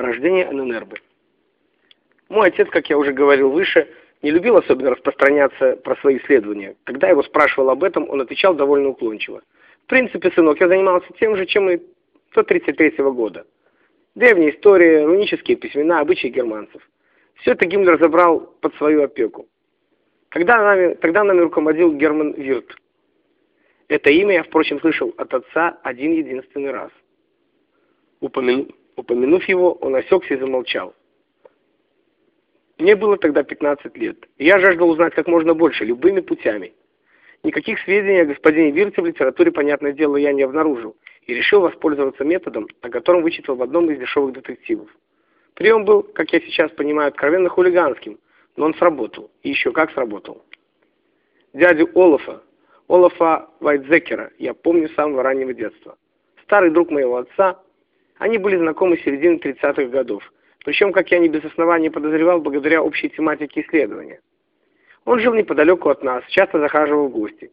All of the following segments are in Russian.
Рождение ННРБ. Мой отец, как я уже говорил выше, не любил особенно распространяться про свои исследования. Когда его спрашивал об этом, он отвечал довольно уклончиво. В принципе, сынок, я занимался тем же, чем и до 33 -го года. Древняя история, рунические письмена, обычаи германцев. Все это Гиммлер забрал под свою опеку. Когда нами, тогда нами руководил Герман Вирт. Это имя я, впрочем, слышал от отца один единственный раз. Упомяну, упомянув его, он осекся и замолчал. Мне было тогда 15 лет, и я жаждал узнать как можно больше, любыми путями. Никаких сведений о господине Вирте в литературе, понятное дело, я не обнаружил, и решил воспользоваться методом, о котором вычитал в одном из дешевых детективов. Прием был, как я сейчас понимаю, откровенно хулиганским, но он сработал, и еще как сработал. Дядю Олафа, Олафа Вайтзекера, я помню с самого раннего детства. Старый друг моего отца, они были знакомы с середины 30-х годов, причем, как я не без основания подозревал, благодаря общей тематике исследования. Он жил неподалеку от нас, часто захаживал в гости.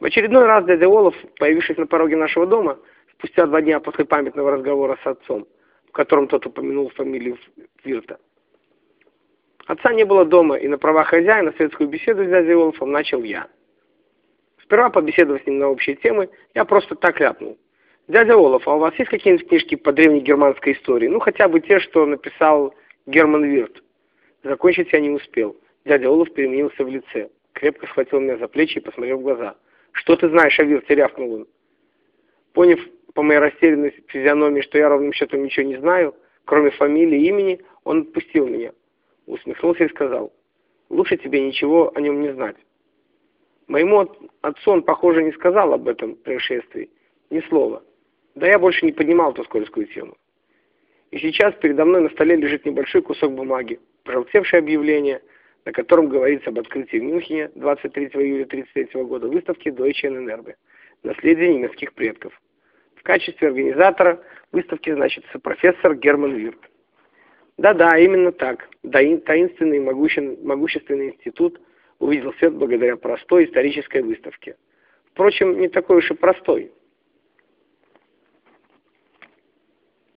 В очередной раз дядя Олаф, появившись на пороге нашего дома, спустя два дня после памятного разговора с отцом, в котором тот упомянул фамилию Вирта. Отца не было дома, и на правах хозяина светскую беседу с дядей Олафом начал я. Сперва, побеседовав с ним на общие темы, я просто так ляпнул. Дядя Олаф, а у вас есть какие-нибудь книжки по древней германской истории? Ну, хотя бы те, что написал Герман Вирт. Закончить я не успел. Дядя Олаф переменился в лице. Крепко схватил меня за плечи и посмотрел в глаза. «Что ты знаешь о Вирте?» — рявкнул он. Поняв по моей растерянной физиономии, что я ровным счетом ничего не знаю, кроме фамилии и имени, он отпустил меня. Усмехнулся и сказал, «Лучше тебе ничего о нем не знать». Моему отцу он, похоже, не сказал об этом происшествии. Ни слова. Да я больше не поднимал эту скользкую тему. И сейчас передо мной на столе лежит небольшой кусок бумаги, пожелтевшее объявление, на котором говорится об открытии в Мюнхене 23 июля 1933 года выставки Deutsche Enerbe «Наследие немецких предков». В качестве организатора выставки значится профессор Герман Вирт. Да-да, именно так. Таинственный и могущественный институт увидел свет благодаря простой исторической выставке. Впрочем, не такой уж и простой.